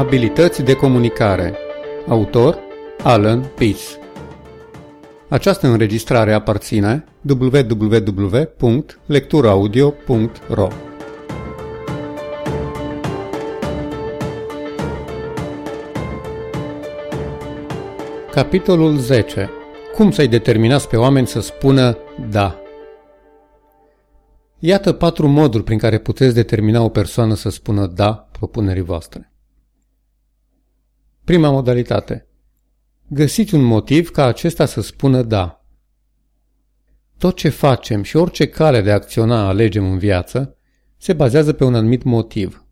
Abilități de comunicare Autor Alan Peace Această înregistrare aparține www.lecturaudio.ro Capitolul 10. Cum să-i determinați pe oameni să spună da? Iată patru moduri prin care puteți determina o persoană să spună da propunerii voastre. Prima modalitate. Găsiți un motiv ca acesta să spună da. Tot ce facem și orice cale de a acționa alegem în viață se bazează pe un anumit motiv.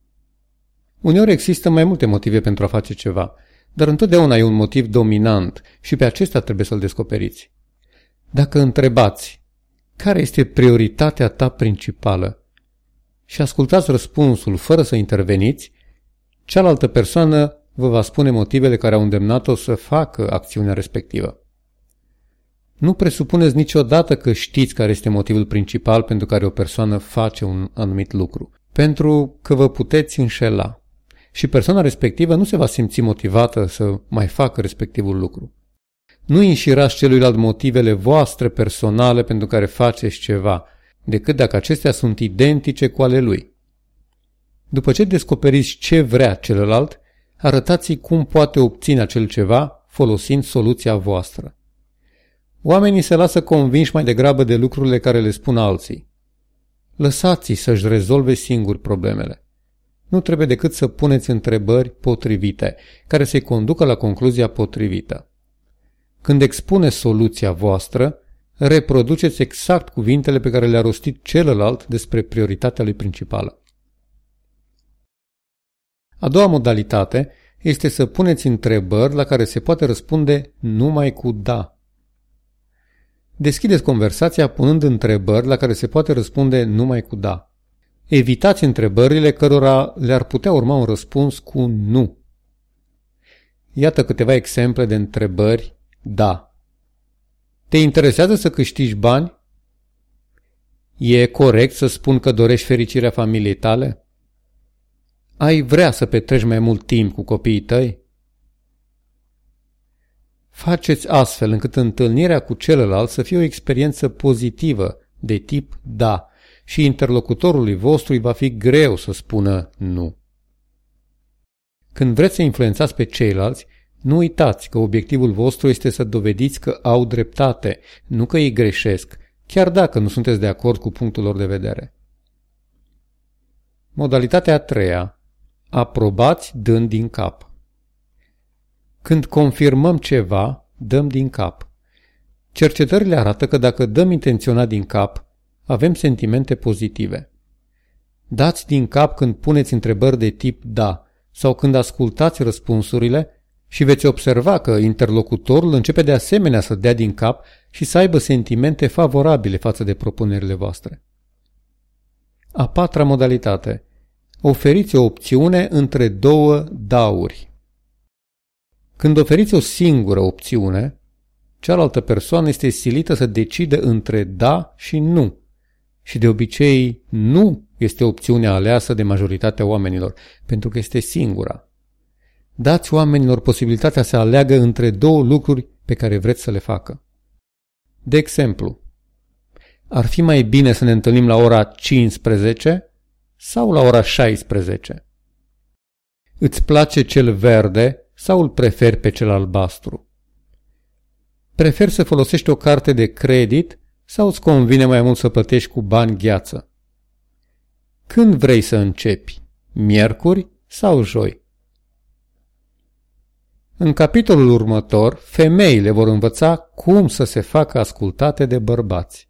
Uneori există mai multe motive pentru a face ceva, dar întotdeauna e un motiv dominant și pe acesta trebuie să-l descoperiți. Dacă întrebați care este prioritatea ta principală și ascultați răspunsul fără să interveniți, cealaltă persoană vă va spune motivele care au îndemnat-o să facă acțiunea respectivă. Nu presupuneți niciodată că știți care este motivul principal pentru care o persoană face un anumit lucru, pentru că vă puteți înșela și persoana respectivă nu se va simți motivată să mai facă respectivul lucru. Nu înșirați celuilalt motivele voastre personale pentru care faceți ceva, decât dacă acestea sunt identice cu ale lui. După ce descoperiți ce vrea celălalt, arătați cum poate obține acel ceva folosind soluția voastră. Oamenii se lasă convinși mai degrabă de lucrurile care le spun alții. Lăsați-i să-și rezolve singuri problemele. Nu trebuie decât să puneți întrebări potrivite, care să-i conducă la concluzia potrivită. Când expune soluția voastră, reproduceți exact cuvintele pe care le-a rostit celălalt despre prioritatea lui principală. A doua modalitate este să puneți întrebări la care se poate răspunde numai cu da. Deschideți conversația punând întrebări la care se poate răspunde numai cu da. Evitați întrebările cărora le-ar putea urma un răspuns cu nu. Iată câteva exemple de întrebări da. Te interesează să câștigi bani? E corect să spun că dorești fericirea familiei tale? Ai vrea să petreci mai mult timp cu copiii tăi? Faceți astfel încât întâlnirea cu celălalt să fie o experiență pozitivă, de tip da, și interlocutorului vostru îi va fi greu să spună nu. Când vreți să influențați pe ceilalți, nu uitați că obiectivul vostru este să dovediți că au dreptate, nu că ei greșesc, chiar dacă nu sunteți de acord cu punctul lor de vedere. Modalitatea a treia. Aprobați dând din cap. Când confirmăm ceva, dăm din cap. Cercetările arată că dacă dăm intenționat din cap, avem sentimente pozitive. Dați din cap când puneți întrebări de tip da sau când ascultați răspunsurile și veți observa că interlocutorul începe de asemenea să dea din cap și să aibă sentimente favorabile față de propunerile voastre. A patra modalitate. Oferiți o opțiune între două dauri. Când oferiți o singură opțiune, cealaltă persoană este silită să decide între da și nu. Și de obicei, nu este opțiunea aleasă de majoritatea oamenilor, pentru că este singura. Dați oamenilor posibilitatea să aleagă între două lucruri pe care vreți să le facă. De exemplu, ar fi mai bine să ne întâlnim la ora 15 sau la ora 16? Îți place cel verde sau îl preferi pe cel albastru? Preferi să folosești o carte de credit sau îți convine mai mult să plătești cu bani gheață? Când vrei să începi? Miercuri sau joi? În capitolul următor, femeile vor învăța cum să se facă ascultate de bărbați.